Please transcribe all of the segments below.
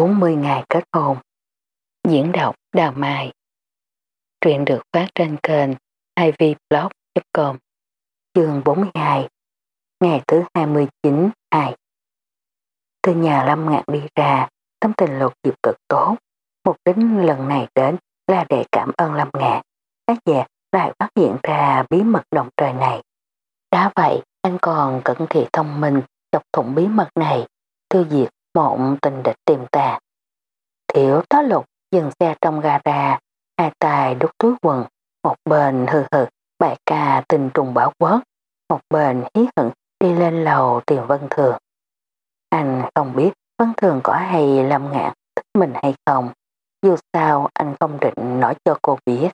40 ngày kết hôn. Diễn đọc Đào Mai Truyện được phát trên kênh ivblog.com Chương 42 Ngày thứ 29 2 Từ nhà Lâm Ngạn đi ra, tâm tình lột dịp cực tốt. Mục đích lần này đến là để cảm ơn Lâm Ngạn. Các giả lại phát hiện ra bí mật động trời này. Đã vậy, anh còn cẩn thị thông minh chọc thủng bí mật này, tiêu diệt mộng tình địch tiềm tàng. Thiểu tá lục dừng xe trong gara, hai tay đút túi quần, một bên hừ hừ bài ca tình trùng bảo quốc, một bên hí hận đi lên lầu tìm Vân Thường. Anh không biết Vân Thường có hay lâm ngạn thích mình hay không, dù sao anh không định nói cho cô biết.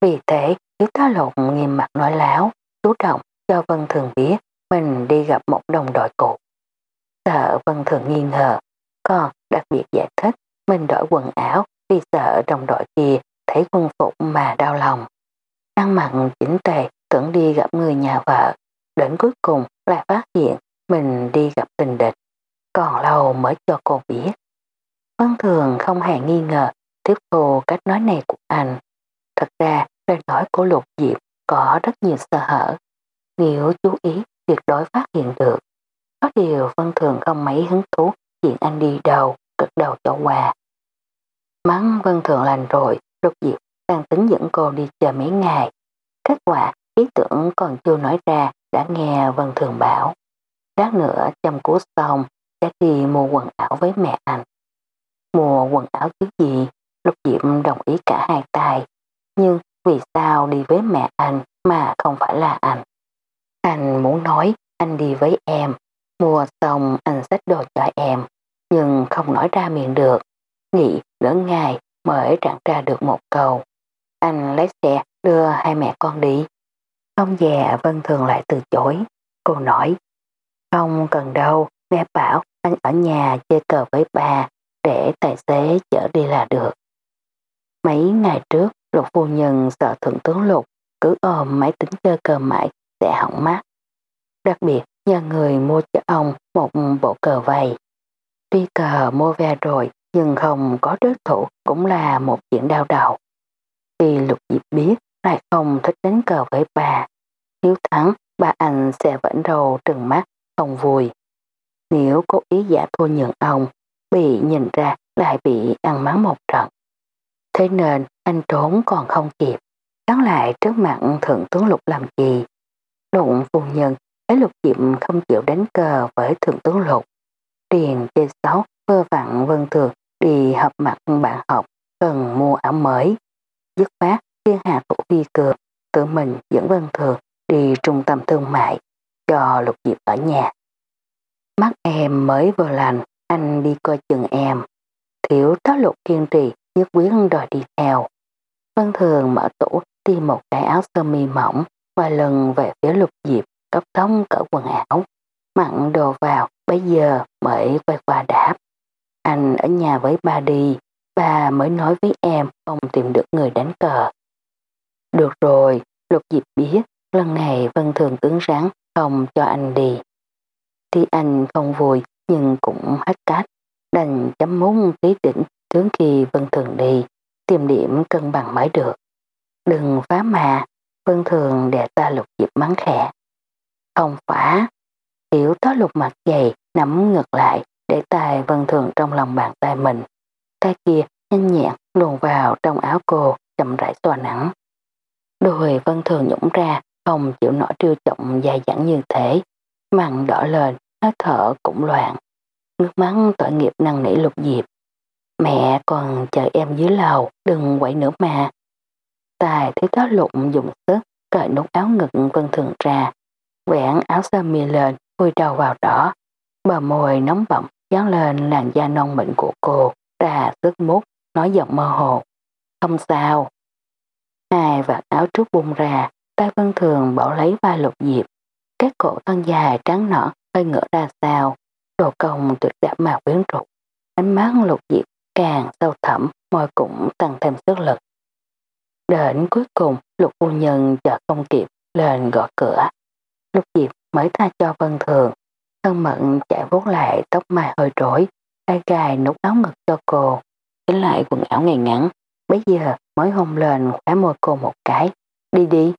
Vì thế, thiếu tá lục nghiêm mặt nói láo, chú động cho Vân Thường biết mình đi gặp một đồng đội cũ. Sợ Vân Thường nghi ngờ, còn đặc biệt giải thích mình đổi quần áo vì sợ đồng đội kia thấy quân phục mà đau lòng. Ăn mặn chỉnh tề tưởng đi gặp người nhà vợ, đến cuối cùng lại phát hiện mình đi gặp tình địch, còn lâu mới cho cô biết. Vân Thường không hề nghi ngờ tiếp thu cách nói này của anh. Thật ra, lời nói của Lục Diệp có rất nhiều sơ hở. Nếu chú ý tuyệt đối phát hiện được. Có điều Vân Thường không mấy hứng thú chuyện anh đi đầu cực đầu cho quà Mắng Vân Thường lành rồi, Lục Diệp đang tính dẫn cô đi chờ mấy ngày. Kết quả, ý tưởng còn chưa nói ra đã nghe Vân Thường bảo. Lát nữa chăm cú xong, sẽ đi mua quần áo với mẹ anh. Mua quần áo chứ gì, Lục Diệp đồng ý cả hai tay. Nhưng vì sao đi với mẹ anh mà không phải là anh? Anh muốn nói anh đi với em, mua xong anh xách đồ cho em, nhưng không nói ra miệng được. Nghĩ nửa ngày mới trạng ra được một câu. Anh lấy xe đưa hai mẹ con đi. ông già Vân Thường lại từ chối. Cô nói, không cần đâu, mẹ bảo anh ở nhà chơi cờ với ba để tài xế chở đi là được. Mấy ngày trước, lục phu nhân sợ thượng tướng lục cứ ôm máy tính chơi cờ mãi sẽ hỏng mắt. Đặc biệt nhờ người mua cho ông một bộ cờ vầy. Tuy cờ mua về rồi nhưng không có đối thủ cũng là một chuyện đau đầu. Khi lục diệp biết lại không thích đánh cờ với bà. Nếu thắng, bà anh sẽ vẫn đầu trừng mắt, không vui. Nếu cố ý giả thua nhận ông, bị nhìn ra lại bị ăn mắng một trận. Thế nên anh trốn còn không kịp, cắn lại trước mặt thượng tướng lục làm gì. Lụng phu nhân thấy lục diệp không chịu đánh cờ với thượng tướng lục. Tiền chơi xấu vơ vặn vân thường đi họp mặt bạn học cần mua áo mới. Dứt phát thiên hạ thủ vi cường tự mình dẫn vân thường đi trung tâm thương mại cho lục diệp ở nhà. Mắt em mới vừa lành, anh đi coi chừng em. Thiếu tá lục kiên trì nhất quyết đòi đi theo. Vân thường mở tủ tìm một cái áo sơ mi mỏng và lần về phía lục diệp cấp tốc cỡ quần áo. Mặn đồ vào bây giờ mới quay qua đáp. Anh ở nhà với ba đi, ba mới nói với em không tìm được người đánh cờ. Được rồi, lục dịp biết lần này Vân Thường cứng rắn không cho anh đi. thì anh không vui nhưng cũng hết cách, đành chấm mút tí đỉnh tướng khi Vân Thường đi, tìm điểm cân bằng mới được. Đừng phá mà, Vân Thường để ta lục dịp mắng khẽ. Không phá, tiểu tó lục mặt dày nắm ngược lại để tay Vân Thường trong lòng bàn tay mình. Tay kia nhanh nhẹn luồn vào trong áo cô chậm rãi tòa nắng. Đôi Vân Thường nhũng ra không chịu nổi trêu trọng dài dẳng như thế. Mặn đỏ lên, hơi thở cũng loạn. Nước mắt tội nghiệp năng nỉ lục diệp. Mẹ còn chờ em dưới lầu, đừng quậy nữa mà. Tài thấy tá lục dùng sức cởi nút áo ngực Vân Thường ra. Quẹn áo sơ mi lên, vùi đầu vào đó. Bờ môi nóng bỏng dán lên làn da non mịn của cô, ra sức mút, nói giọng mơ hồ. Không sao. Hai vạt áo trước bung ra, tay vân thường bảo lấy vai lục diệp. Các cổ thân dài trắng nõn hơi ngửa ra sao. Đồ công tuyệt đẹp mà quyến rũ. Ánh mắt lục diệp càng sâu thẳm, môi cũng tăng thêm sức lực. Đến cuối cùng, lục phu nhân chờ không kịp, lên gõ cửa lúc diệp mới tha cho vân thường, thân mận chạy vốt lại tóc mai hơi rối, tay gài nút áo ngực cho cô, chính lại quần áo ngày ngắn, bây giờ mới hôn lên khóa môi cô một cái, đi đi.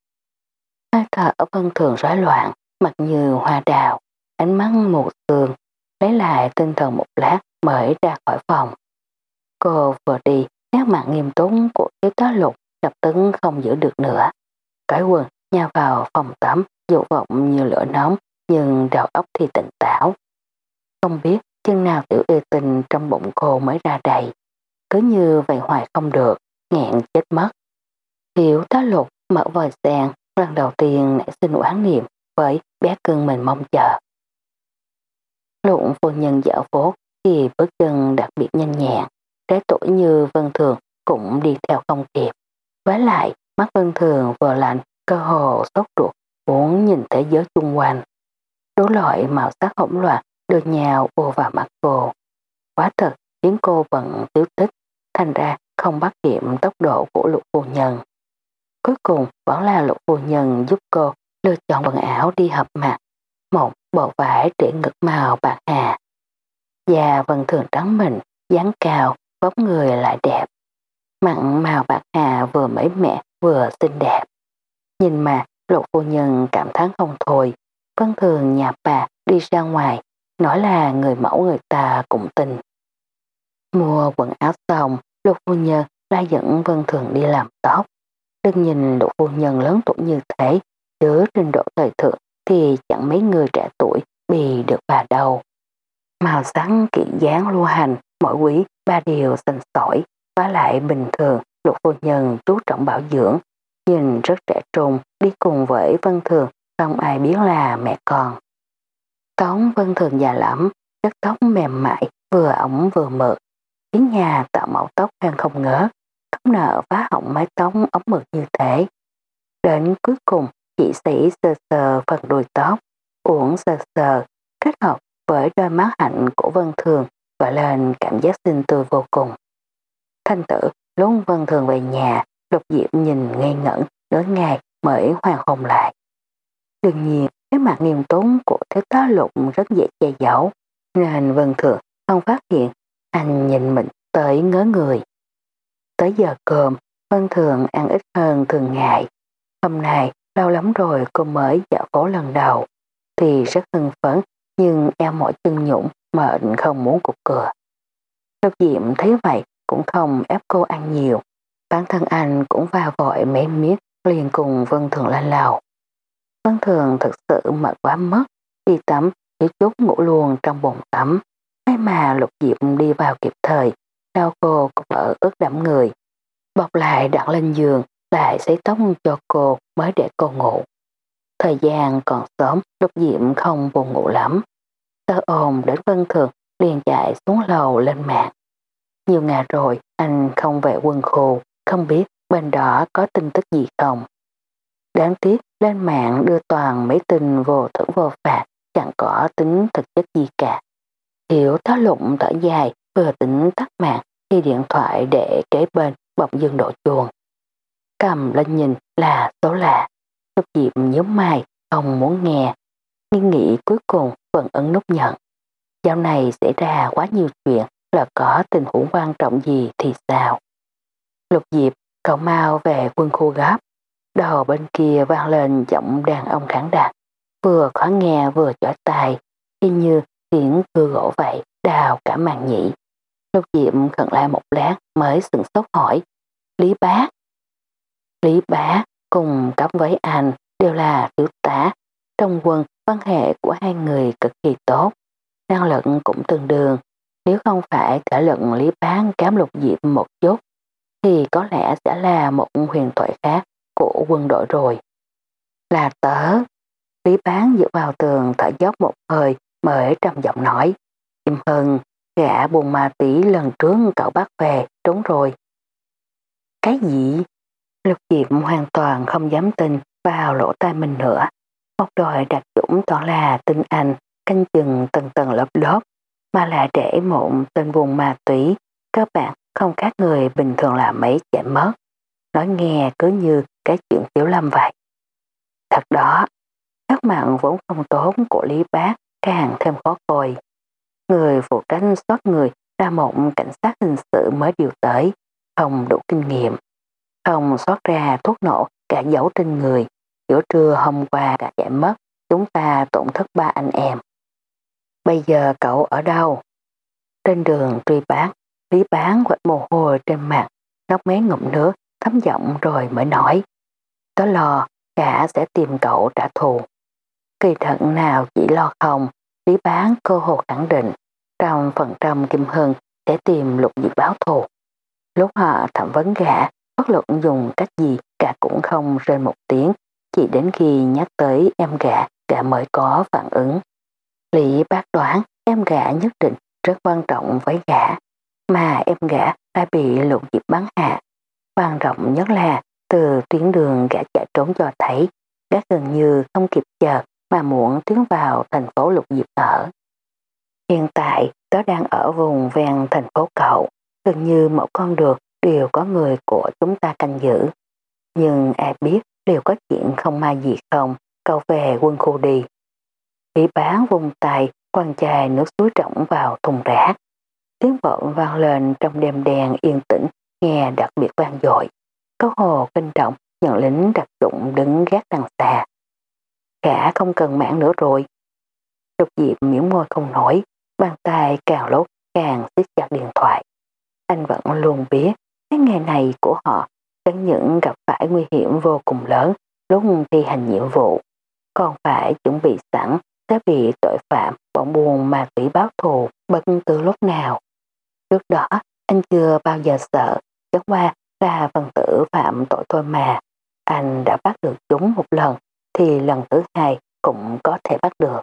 Hơi thở ở vân thường rối loạn, mặt như hoa đào, ánh mắt một tường, lấy lại tinh thần một lát mới ra khỏi phòng. Cô vừa đi, nét mặt nghiêm túc của thiếu tá lục lập tức không giữ được nữa. Cởi quần, nhào vào phòng tắm, dục vọng như lửa nóng, nhưng đầu óc thì tỉnh táo. Không biết chân nào tiểu yêu tình trong bụng cô mới ra đầy. Cứ như vậy hoài không được, nghẹn chết mất. Hiểu tá lục mở vòi sen, lần đầu tiên nảy sinh oán niệm với bé cưng mình mong chờ. Lụng phu nhân dạo phố thì bước chân đặc biệt nhanh nhẹn, trái tuổi như Vân Thường cũng đi theo không kịp. Với lại, mắt Vân Thường vừa lạnh, cơ hồ sốt ruột, muốn nhìn thế giới chung quanh. Đủ loại màu sắc hỗn loạn đưa nhào ô vào mặt cô. Quá thật khiến cô vẫn tiêu tích, thành ra không bắt kịp tốc độ của lục phu nhân. Cuối cùng vẫn là lục phu nhân giúp cô lựa chọn quần áo đi hợp mặt, một bộ vải trễ ngực màu bạc hà. Da vẫn thường trắng mình, dáng cao, vóc người lại đẹp. Mặn màu bạc hà vừa mới mẻ vừa xinh đẹp. Nhìn mà lục phu nhân cảm thán không thôi, vân thường nhà bà đi ra ngoài, nói là người mẫu người ta cũng tin. Mua quần áo xong, lục phu nhân la dẫn vân thường đi làm tóc. Đừng nhìn lục phu nhân lớn tuổi như thế, chứ trình độ thời thượng thì chẳng mấy người trẻ tuổi bị được bà đâu. Màu sáng kỹ dáng lưu hành, mỗi quý ba điều xanh sỏi, và lại bình thường lục phu nhân chú trọng bảo dưỡng, nhìn rất trẻ trung đi cùng với Vân Thường, không ai biết là mẹ con. Tống Vân Thường già lắm, chất tóc mềm mại, vừa ống vừa mượt, khiến nhà tạo mẫu tóc đang không ngớ, không nợ phá hỏng mái tóc ống mượt như thế. Đến cuối cùng, chị sĩ sờ sờ phần đuôi tóc, uổng sờ sờ, kết hợp với đôi mắt hạnh của Vân Thường gọi lên cảm giác xinh tươi vô cùng. Thanh tử lúc Vân Thường về nhà, Lục Diệp nhìn ngây ngẩn đến ngày mới hoàn hồn lại. Đương nhiên, cái mặt nghiêm túc của thiếu tá lục rất dễ che giấu, nên Vân Thường không phát hiện anh nhìn mình tới ngớ người. Tới giờ cơm, Vân Thường ăn ít hơn thường ngày. Hôm nay, lâu lắm rồi cô mới dạo phố lần đầu, thì rất hưng phấn nhưng eo mỏi chân nhũng mệnh không muốn cục cửa. Lục Diệm thấy vậy cũng không ép cô ăn nhiều. Bản thân anh cũng vào vội mấy miết liền cùng Vân Thường lên lầu. Vân Thường thực sự mệt quá mất, đi tắm, thiếu chút ngủ luôn trong bồn tắm. May mà lục diệp đi vào kịp thời, đau cô cũng ở ướt đẫm người. Bọc lại đặt lên giường, lại xấy tóc cho cô mới để cô ngủ. Thời gian còn sớm, lục diệm không buồn ngủ lắm. Tơ ồn đến Vân Thường liền chạy xuống lầu lên mạng. Nhiều ngày rồi anh không về quân khu, không biết bên đó có tin tức gì không. Đáng tiếc lên mạng đưa toàn mấy tin vô thưởng vô phạt, chẳng có tính thực chất gì cả. Hiểu tháo lụng thở dài, vừa tính tắt mạng thì điện thoại để kế bên bỗng dưng đổ chuồng. Cầm lên nhìn là số lạ, Lục Diệp nhớ mày, không muốn nghe, nhưng nghĩ cuối cùng vẫn ấn nút nhận. Dạo này xảy ra quá nhiều chuyện là có tình huống quan trọng gì thì sao. Lục Diệp, cậu mau về quân khu gấp. Đầu bên kia vang lên giọng đàn ông kháng đạt, vừa khó nghe vừa chói tai, y như tiếng cưa gỗ vậy, đào cả màn nhị. Lục Diệp khẩn lại một lát mới sừng sốt hỏi, Lý Bá Lý Bá cùng cấp với anh đều là thiếu tá. Trong quân, quan hệ của hai người cực kỳ tốt, năng lực cũng tương đương. Nếu không phải thể luận Lý Bán cám lục diệp một chút, thì có lẽ sẽ là một huyền thoại khác của quân đội rồi. Là tớ. Lý Bán dựa vào tường thở dốc một hơi mới trầm giọng nói. Im hơn, gã buồn ma tỷ lần trước cậu bắt về, trốn rồi. Cái gì? Lục Diệp hoàn toàn không dám tin vào lỗ tai mình nữa. Một đội đặc dũng toàn là tinh anh, canh chừng tầng tầng lớp lớp, mà là để mộng tên buồn ma túy, các bạn không khác người bình thường là mấy chạy mất. Nói nghe cứ như cái chuyện tiểu lâm vậy. Thật đó, các mạng vốn không tốn của Lý Bác càng thêm khó coi. người phụ trách soát người ra một cảnh sát hình sự mới điều tới, không đủ kinh nghiệm. Không soát ra thuốc nổ cả dấu trên người, giữa trưa hôm qua đã chạy mất, chúng ta tổn thất ba anh em. Bây giờ cậu ở đâu? Trên đường truy bác, Lý bán quạch mồ hôi trên mặt, nóc mấy ngụm nước, thấm giọng rồi mới nói. Tớ lo, cả sẽ tìm cậu trả thù. Kỳ thận nào chỉ lo không, Lý bán cơ hồ khẳng định, trong phần trăm Kim Hưng sẽ tìm lục diệp báo thù. Lúc họ thẩm vấn gã, bất luận dùng cách gì cả cũng không rơi một tiếng, chỉ đến khi nhắc tới em gã, gã mới có phản ứng. Lý bác đoán em gã nhất định rất quan trọng với gã, mà em gã đã bị lục diệp bắn hạ. Quan trọng nhất là từ tuyến đường gã chạy trốn cho thấy, gã gần như không kịp chờ mà muộn tiến vào thành phố lục diệp ở. Hiện tại tớ đang ở vùng ven thành phố cậu, gần như mỗi con đường đều có người của chúng ta canh giữ. Nhưng ai biết đều có chuyện không may gì không, cậu về quân khu đi. Bị bán vùng tài quan chai nước suối trọng vào thùng rác. Tiếng vọng vang lên trong đêm đèn yên tĩnh, nghe đặc biệt vang dội. Có hồ kinh trọng, nhận lính đặc dụng đứng gác đằng xa. Cả không cần mạng nữa rồi. Lục diệp miễn môi không nổi, bàn tay càng lúc càng siết chặt điện thoại. Anh vẫn luôn biết cái nghề này của họ chẳng những gặp phải nguy hiểm vô cùng lớn lúc thi hành nhiệm vụ, còn phải chuẩn bị sẵn sẽ bị tội phạm bọn buồn ma túy báo thù bất cứ lúc nào. Trước đó, anh chưa bao giờ sợ, chẳng qua là phần tử phạm tội thôi mà. Anh đã bắt được chúng một lần, thì lần thứ hai cũng có thể bắt được.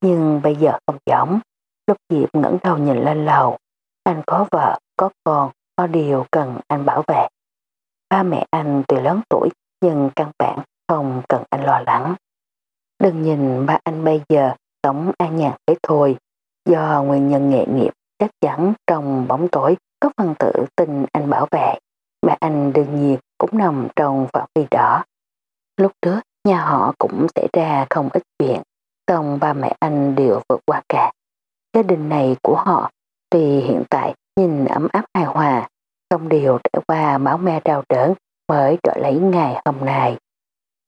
Nhưng bây giờ không giống. Lúc Diệp ngẩng đầu nhìn lên lầu. Anh có vợ, có con, có điều cần anh bảo vệ. Ba mẹ anh tuy lớn tuổi, nhưng căn bản không cần anh lo lắng. Đừng nhìn ba anh bây giờ sống an nhàn thế thôi. Do nguyên nhân nghệ nghiệp chắc chắn trong bóng tối có phần tử tình anh bảo vệ. Mẹ anh đương nhiên cũng nằm trong phạm vi đó. Lúc trước nhà họ cũng xảy ra không ít chuyện. Xong ba mẹ anh đều vượt qua cả. Gia đình này của họ tuy hiện tại nhìn ấm áp hài hòa, không đều trải qua máu me đau đớn mới trở lấy ngày hôm nay.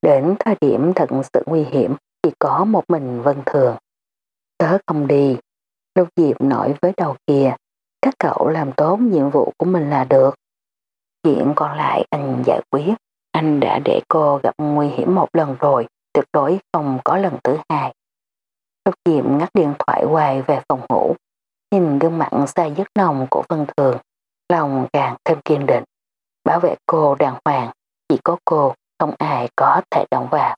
Đến thời điểm thật sự nguy hiểm chỉ có một mình Vân Thường. Tớ không đi. Lúc Diệp nói với đầu kia, các cậu làm tốt nhiệm vụ của mình là được. Chuyện còn lại anh giải quyết. Anh đã để cô gặp nguy hiểm một lần rồi, tuyệt đối không có lần thứ hai. Lúc Diệp ngắt điện thoại quay về phòng ngủ, nhìn gương mặt xa dứt nồng của Vân Thường, lòng càng thêm kiên định. Bảo vệ cô đàng hoàng, chỉ có cô, không ai có thể động vào.